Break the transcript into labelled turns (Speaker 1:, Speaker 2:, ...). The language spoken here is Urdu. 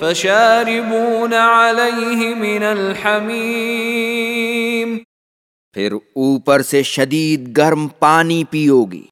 Speaker 1: فشاربون علیہ من الحمیم
Speaker 2: پھر اوپر سے شدید گرم پانی پیو گی۔